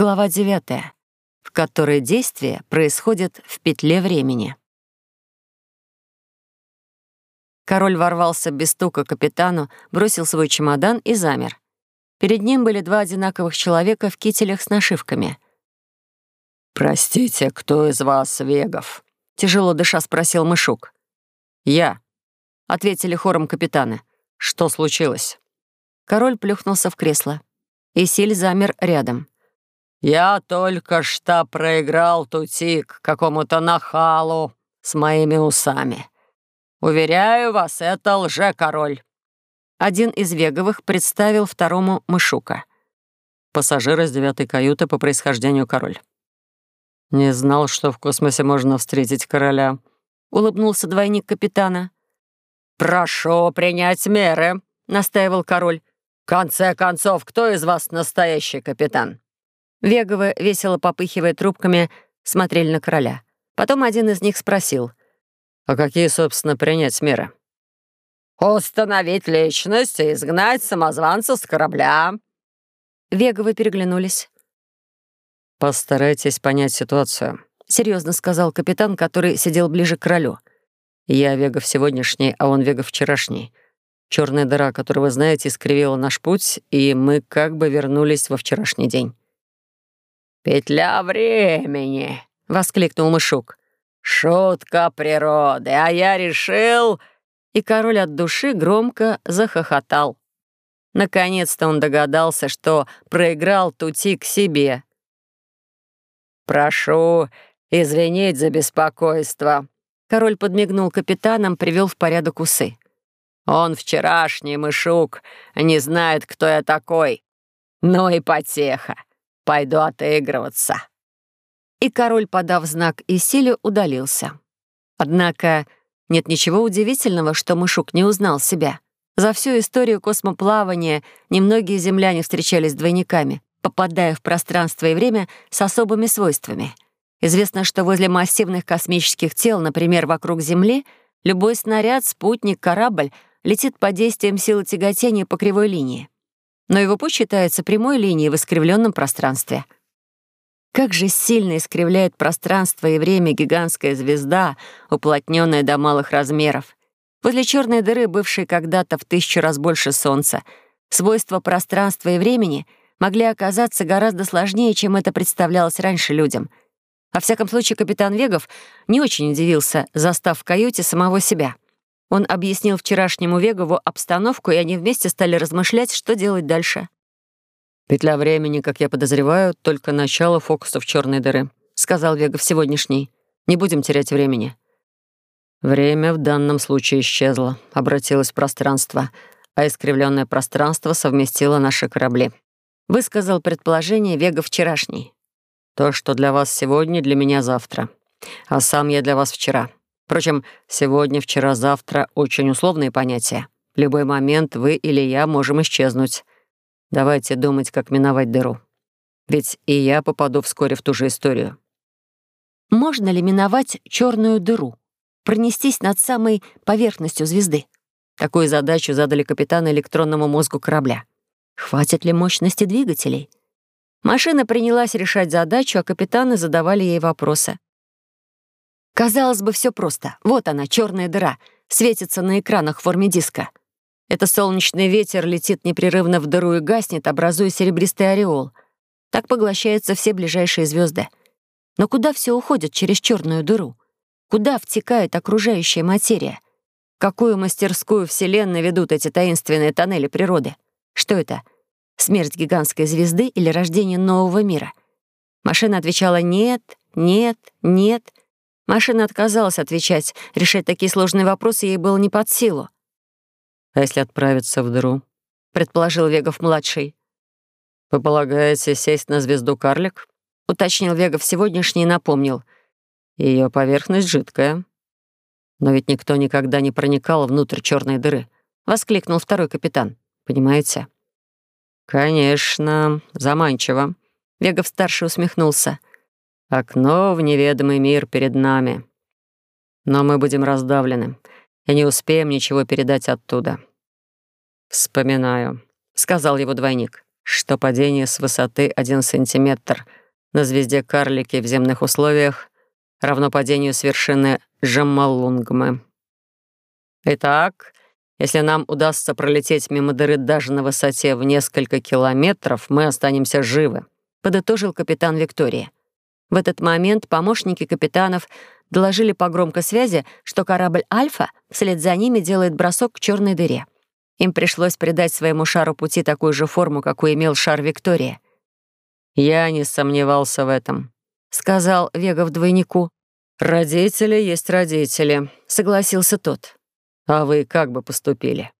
Глава 9, в которой действие происходит в петле времени. Король ворвался без стука к капитану, бросил свой чемодан и замер. Перед ним были два одинаковых человека в кителях с нашивками. «Простите, кто из вас Вегов?» — тяжело дыша спросил Мышук. «Я», — ответили хором капитаны. «Что случилось?» Король плюхнулся в кресло. Исиль замер рядом. «Я только что проиграл тутик какому-то нахалу с моими усами. Уверяю вас, это лже-король». Один из Веговых представил второму Мышука. Пассажир из девятой каюты по происхождению король. «Не знал, что в космосе можно встретить короля», — улыбнулся двойник капитана. «Прошу принять меры», — настаивал король. «В конце концов, кто из вас настоящий капитан?» Веговы, весело попыхивая трубками, смотрели на короля. Потом один из них спросил. «А какие, собственно, принять меры?» «Установить личность и изгнать самозванца с корабля». Веговы переглянулись. «Постарайтесь понять ситуацию», — серьезно сказал капитан, который сидел ближе к королю. «Я Вегов сегодняшний, а он Вегов вчерашний. Черная дыра, которую вы знаете, искривила наш путь, и мы как бы вернулись во вчерашний день». «Петля времени!» — воскликнул Мышук. «Шутка природы, а я решил...» И король от души громко захохотал. Наконец-то он догадался, что проиграл Тути к себе. «Прошу извинить за беспокойство». Король подмигнул капитанам, привел в порядок усы. «Он вчерашний мышук, не знает, кто я такой. Ну и потеха. Пойду отыгрываться». И король, подав знак Исилю, удалился. Однако нет ничего удивительного, что Мышук не узнал себя. За всю историю космоплавания немногие земляне встречались с двойниками, попадая в пространство и время с особыми свойствами. Известно, что возле массивных космических тел, например, вокруг Земли, любой снаряд, спутник, корабль летит под действием силы тяготения по кривой линии но его путь считается прямой линией в искривленном пространстве. Как же сильно искривляет пространство и время гигантская звезда, уплотненная до малых размеров. Возле черной дыры, бывшей когда-то в тысячу раз больше Солнца, свойства пространства и времени могли оказаться гораздо сложнее, чем это представлялось раньше людям. Во всяком случае, капитан Вегов не очень удивился, застав в каюте самого себя — он объяснил вчерашнему Вегову обстановку, и они вместе стали размышлять, что делать дальше. «Петля времени, как я подозреваю, только начало фокусов черной дыры», — сказал Вегов сегодняшний. «Не будем терять времени». Время в данном случае исчезло, обратилось в пространство, а искривленное пространство совместило наши корабли. Высказал предположение Вега вчерашний. «То, что для вас сегодня, для меня завтра. А сам я для вас вчера. Впрочем, сегодня, вчера, завтра — очень условные понятия. В любой момент вы или я можем исчезнуть. Давайте думать, как миновать дыру. Ведь и я попаду вскоре в ту же историю. Можно ли миновать черную дыру? Пронестись над самой поверхностью звезды? Такую задачу задали капитану электронному мозгу корабля. Хватит ли мощности двигателей? Машина принялась решать задачу, а капитаны задавали ей вопросы. Казалось бы, все просто. Вот она, черная дыра, светится на экранах в форме диска. Это солнечный ветер летит непрерывно в дыру и гаснет, образуя серебристый ореол. Так поглощаются все ближайшие звезды. Но куда все уходит через черную дыру? Куда втекает окружающая материя? Какую мастерскую Вселенной ведут эти таинственные тоннели природы? Что это? Смерть гигантской звезды или рождение нового мира? Машина отвечала «нет, нет, нет», Машина отказалась отвечать. Решать такие сложные вопросы ей было не под силу. «А если отправиться в дыру?» — предположил Вегов-младший. «Вы полагаете сесть на звезду карлик?» — уточнил Вегов сегодняшний и напомнил. Ее поверхность жидкая. Но ведь никто никогда не проникал внутрь черной дыры. Воскликнул второй капитан. Понимаете? Конечно, заманчиво. Вегов-старший усмехнулся. Окно в неведомый мир перед нами. Но мы будем раздавлены и не успеем ничего передать оттуда. «Вспоминаю», — сказал его двойник, что падение с высоты 1 сантиметр на звезде Карлики в земных условиях равно падению с вершины Джамалунгмы. Итак, если нам удастся пролететь мимо дыры даже на высоте в несколько километров, мы останемся живы», — подытожил капитан Виктория. В этот момент помощники капитанов доложили по громкой связи, что корабль «Альфа» вслед за ними делает бросок к черной дыре. Им пришлось придать своему шару пути такую же форму, какую имел шар Виктория. «Я не сомневался в этом», — сказал Вегов двойнику. «Родители есть родители», — согласился тот. «А вы как бы поступили?»